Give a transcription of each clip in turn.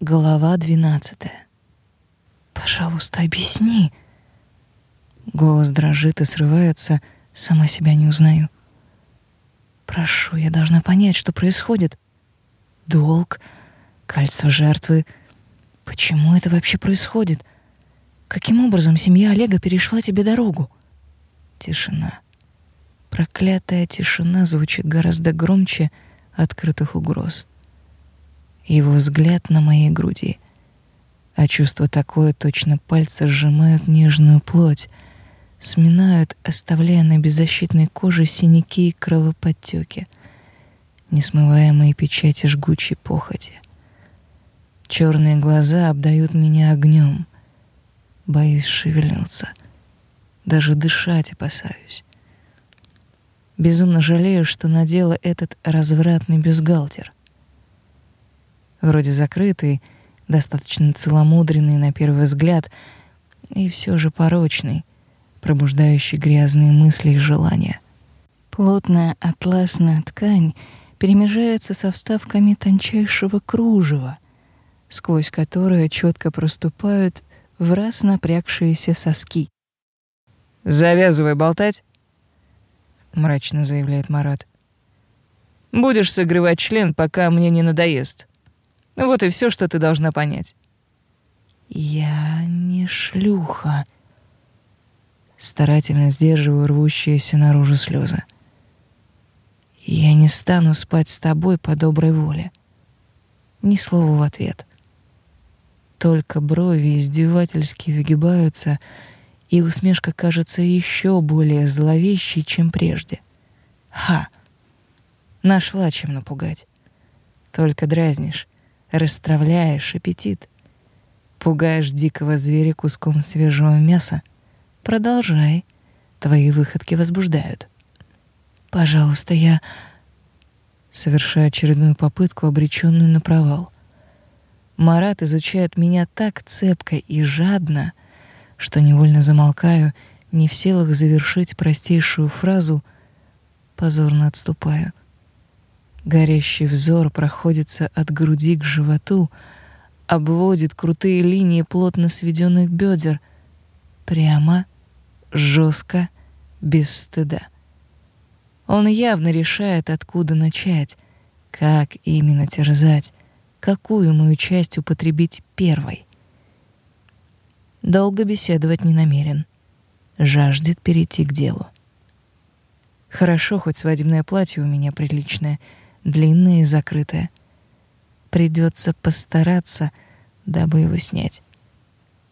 Глава двенадцатая. «Пожалуйста, объясни». Голос дрожит и срывается, сама себя не узнаю. «Прошу, я должна понять, что происходит. Долг, кольцо жертвы. Почему это вообще происходит? Каким образом семья Олега перешла тебе дорогу?» Тишина. Проклятая тишина звучит гораздо громче открытых угроз. Его взгляд на моей груди, а чувство такое, точно пальцы сжимают нежную плоть, сминают, оставляя на беззащитной коже синяки и кровоподтеки, несмываемые печати жгучей похоти. Черные глаза обдают меня огнем. Боюсь шевельнуться. Даже дышать опасаюсь. Безумно жалею, что надела этот развратный бюстгальтер. Вроде закрытый, достаточно целомудренный на первый взгляд, и все же порочный, пробуждающий грязные мысли и желания. Плотная атласная ткань перемежается со вставками тончайшего кружева, сквозь которое четко проступают в раз напрягшиеся соски. «Завязывай болтать», — мрачно заявляет Марат. «Будешь согревать член, пока мне не надоест. Вот и все, что ты должна понять». «Я не шлюха», старательно сдерживаю рвущиеся наружу слезы. «Я не стану спать с тобой по доброй воле». Ни слова в ответ. Только брови издевательски выгибаются, и усмешка кажется еще более зловещей, чем прежде. Ха! Нашла чем напугать. Только дразнишь, расстравляешь аппетит. Пугаешь дикого зверя куском свежего мяса. Продолжай. Твои выходки возбуждают. Пожалуйста, я совершаю очередную попытку, обреченную на провал. Марат изучает меня так цепко и жадно, что невольно замолкаю, не в силах завершить простейшую фразу, позорно отступаю. Горящий взор проходится от груди к животу, обводит крутые линии плотно сведенных бедер, прямо, жестко, без стыда. Он явно решает, откуда начать, как именно терзать, какую мою часть употребить первой. Долго беседовать не намерен. Жаждет перейти к делу. Хорошо, хоть свадебное платье у меня приличное, длинное и закрытое. Придется постараться, дабы его снять.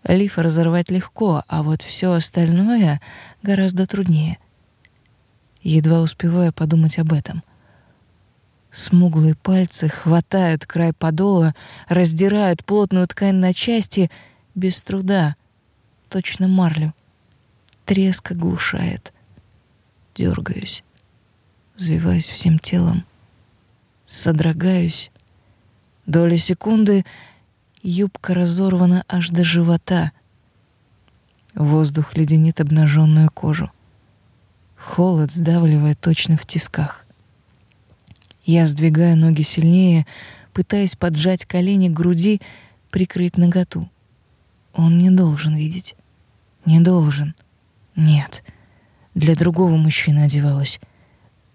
Лиф разорвать легко, а вот все остальное гораздо труднее. Едва успеваю подумать об этом. Смуглые пальцы хватают край подола, раздирают плотную ткань на части без труда, точно марлю. Треск оглушает. Дергаюсь, взвиваюсь всем телом, содрогаюсь. Доли секунды юбка разорвана аж до живота. Воздух леденит обнаженную кожу. Холод сдавливает точно в тисках. Я сдвигаю ноги сильнее, пытаясь поджать колени к груди, прикрыть наготу. Он не должен видеть. Не должен. Нет. Для другого мужчины одевалась.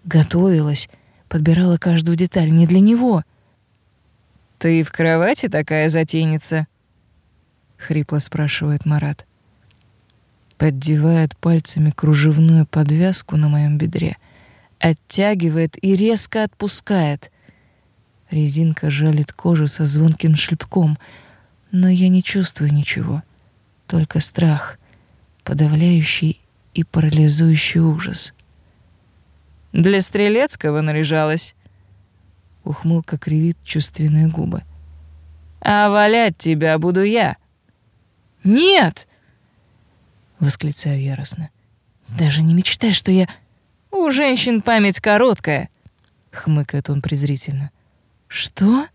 Готовилась, подбирала каждую деталь. Не для него. «Ты в кровати такая затейница?» — хрипло спрашивает Марат. Поддевает пальцами кружевную подвязку на моем бедре, оттягивает и резко отпускает. Резинка жалит кожу со звонким шлепком — но я не чувствую ничего, только страх, подавляющий и парализующий ужас. «Для Стрелецкого наряжалась?» Ухмылка кривит чувственные губы. «А валять тебя буду я!» «Нет!» — восклицаю яростно. «Даже не мечтай, что я...» «У женщин память короткая!» — хмыкает он презрительно. «Что?»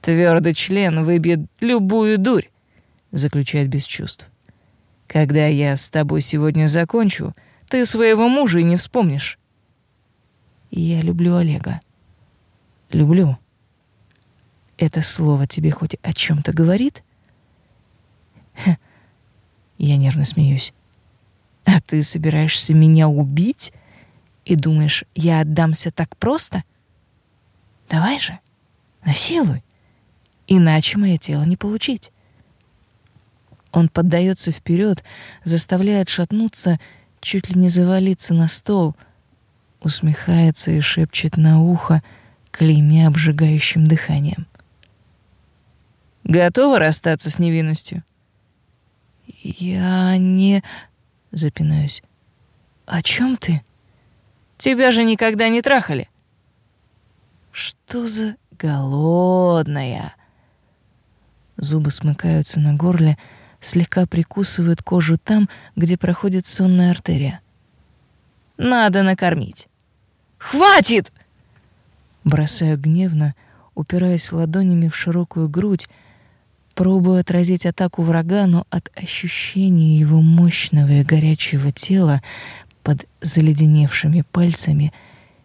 Твердый член выбьет любую дурь, заключает без чувств. Когда я с тобой сегодня закончу, ты своего мужа и не вспомнишь. Я люблю Олега. Люблю. Это слово тебе хоть о чем то говорит? Ха. Я нервно смеюсь. А ты собираешься меня убить и думаешь, я отдамся так просто? Давай же, насилуй. Иначе мое тело не получить. Он поддается вперед, заставляет шатнуться, чуть ли не завалиться на стол, усмехается и шепчет на ухо, клеймя обжигающим дыханием. «Готова расстаться с невинностью?» «Я не...» — запинаюсь. «О чем ты?» «Тебя же никогда не трахали». «Что за голодная?» Зубы смыкаются на горле, слегка прикусывают кожу там, где проходит сонная артерия. «Надо накормить». «Хватит!» Бросаю гневно, упираясь ладонями в широкую грудь, пробую отразить атаку врага, но от ощущения его мощного и горячего тела под заледеневшими пальцами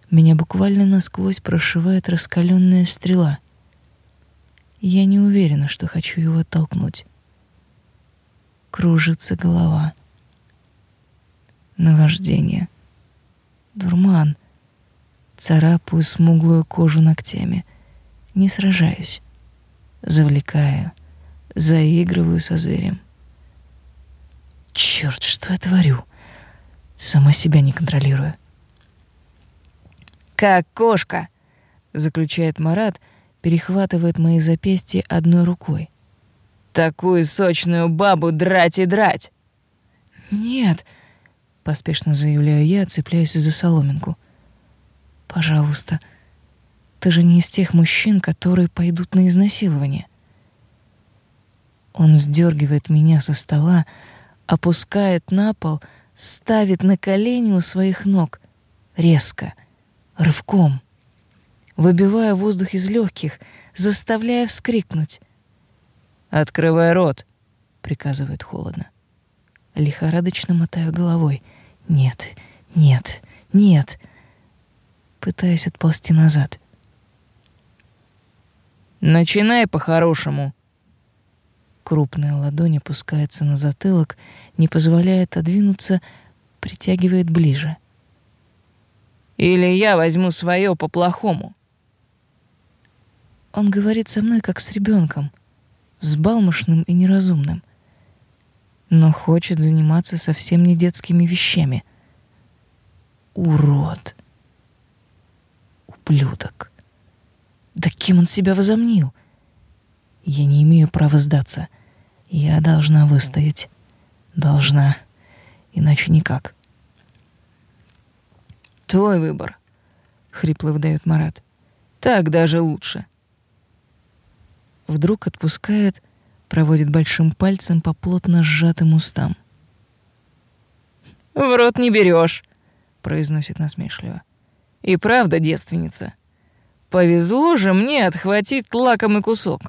меня буквально насквозь прошивает раскаленная стрела. Я не уверена, что хочу его оттолкнуть. Кружится голова. Наваждение. Дурман. Царапаю смуглую кожу ногтями. Не сражаюсь. Завлекаю. Заигрываю со зверем. Черт, что я творю? Сама себя не контролирую. «Как кошка!» — заключает Марат — перехватывает мои запястья одной рукой. «Такую сочную бабу драть и драть!» «Нет!» — поспешно заявляю я, цепляясь за соломинку. «Пожалуйста, ты же не из тех мужчин, которые пойдут на изнасилование». Он сдергивает меня со стола, опускает на пол, ставит на колени у своих ног, резко, рывком выбивая воздух из легких, заставляя вскрикнуть. «Открывай рот», — приказывает холодно. Лихорадочно мотаю головой. «Нет, нет, нет», пытаясь отползти назад. «Начинай по-хорошему». Крупная ладонь опускается на затылок, не позволяя отодвинуться, притягивает ближе. «Или я возьму свое по-плохому». Он говорит со мной, как с ребенком, взбалмошным и неразумным, но хочет заниматься совсем не детскими вещами. Урод. Ублюдок. Да кем он себя возомнил? Я не имею права сдаться. Я должна выстоять. Должна. Иначе никак. Твой выбор, хрипло выдает Марат. Так даже лучше вдруг отпускает, проводит большим пальцем по плотно сжатым устам. «В рот не берешь, произносит насмешливо. «И правда, девственница, повезло же мне отхватить лакомый кусок».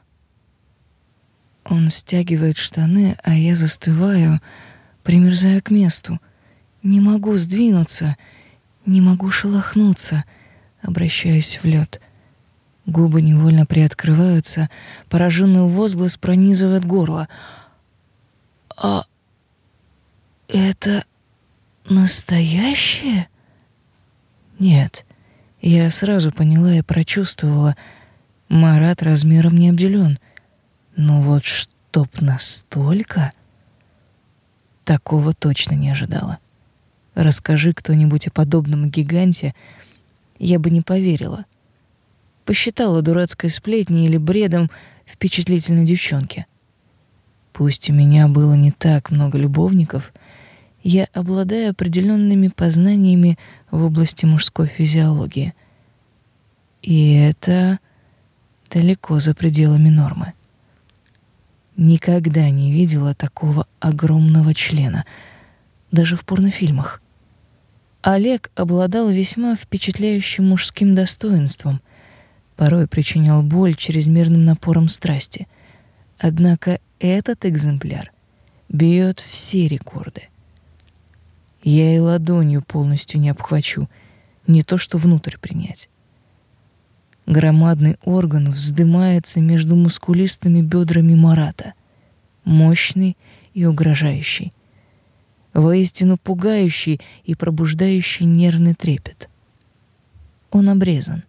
Он стягивает штаны, а я застываю, примерзая к месту. Не могу сдвинуться, не могу шелохнуться, обращаюсь в лед. Губы невольно приоткрываются, пораженный возглас пронизывает горло. «А это настоящее?» «Нет». Я сразу поняла и прочувствовала. Марат размером не обделен. Но вот чтоб настолько... Такого точно не ожидала. Расскажи кто-нибудь о подобном гиганте, я бы не поверила — посчитала дурацкой сплетней или бредом впечатлительной девчонки. Пусть у меня было не так много любовников, я обладаю определенными познаниями в области мужской физиологии. И это далеко за пределами нормы. Никогда не видела такого огромного члена, даже в порнофильмах. Олег обладал весьма впечатляющим мужским достоинством, порой причинял боль чрезмерным напором страсти. Однако этот экземпляр бьет все рекорды. Я и ладонью полностью не обхвачу, не то что внутрь принять. Громадный орган вздымается между мускулистыми бедрами Марата, мощный и угрожающий, воистину пугающий и пробуждающий нервный трепет. Он обрезан.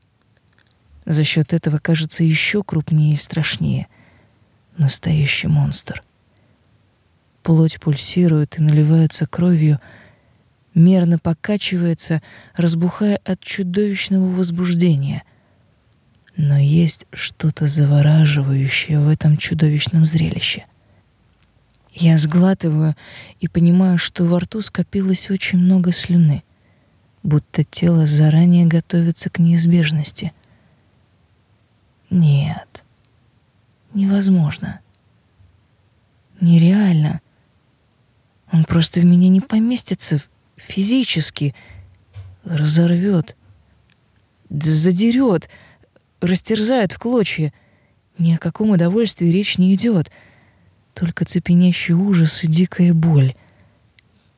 За счет этого кажется еще крупнее и страшнее. Настоящий монстр. Плоть пульсирует и наливается кровью, мерно покачивается, разбухая от чудовищного возбуждения. Но есть что-то завораживающее в этом чудовищном зрелище. Я сглатываю и понимаю, что во рту скопилось очень много слюны, будто тело заранее готовится к неизбежности. Нет, невозможно. Нереально. Он просто в меня не поместится физически, разорвет, задерет, растерзает в клочья. Ни о каком удовольствии речь не идет, только цепенящий ужас и дикая боль,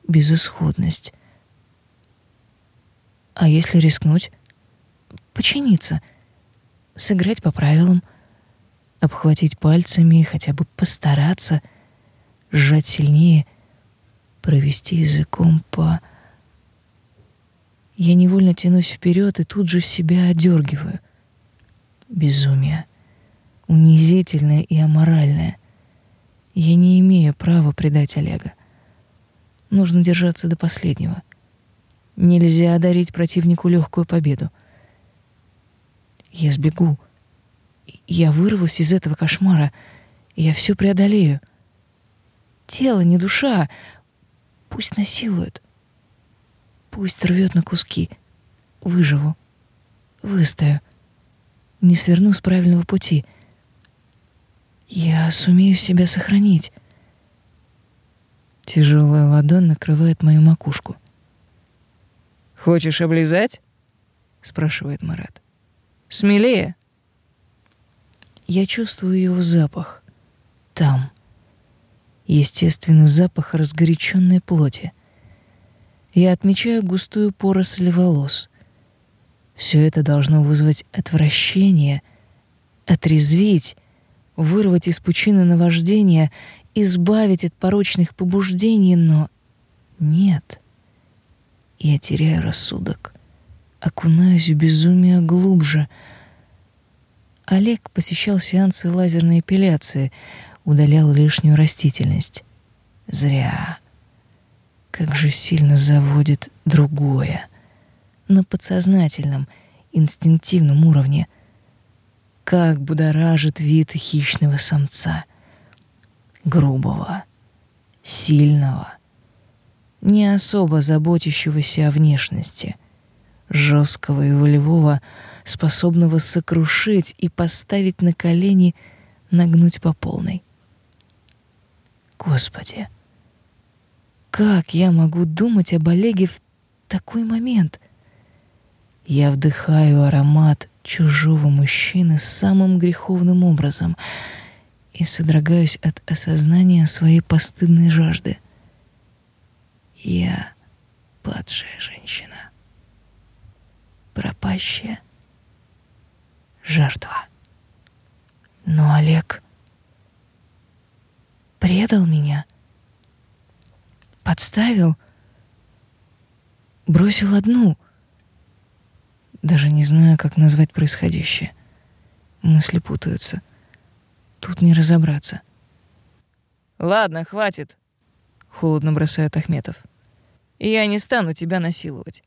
безысходность. А если рискнуть? Починиться, сыграть по правилам, обхватить пальцами и хотя бы постараться, сжать сильнее — провести языком по... Я невольно тянусь вперед и тут же себя одергиваю. Безумие. Унизительное и аморальное. Я не имею права предать Олега. Нужно держаться до последнего. Нельзя одарить противнику легкую победу. Я сбегу. Я вырвусь из этого кошмара. Я все преодолею. Тело, не душа. Пусть насилует. Пусть рвет на куски. Выживу. Выстою. Не сверну с правильного пути. Я сумею себя сохранить. Тяжелая ладонь накрывает мою макушку. «Хочешь облизать?» — спрашивает Марат. «Смелее!» Я чувствую его запах. Там естественный запах разгоряченной плоти. Я отмечаю густую поросль волос. Все это должно вызвать отвращение, отрезвить, вырвать из пучины наваждения, избавить от порочных побуждений, но нет. Я теряю рассудок, окунаюсь в безумие глубже. Олег посещал сеансы лазерной эпиляции — удалял лишнюю растительность. Зря. Как же сильно заводит другое. На подсознательном, инстинктивном уровне. Как будоражит вид хищного самца. Грубого, сильного, не особо заботящегося о внешности, жесткого и волевого, способного сокрушить и поставить на колени, нагнуть по полной. Господи, как я могу думать об Олеге в такой момент? Я вдыхаю аромат чужого мужчины самым греховным образом и содрогаюсь от осознания своей постыдной жажды. Я падшая женщина, пропащая жертва. Но Олег предал меня, подставил, бросил одну. Даже не знаю, как назвать происходящее. Мысли путаются. Тут не разобраться. «Ладно, хватит», — холодно бросает Ахметов. «Я не стану тебя насиловать.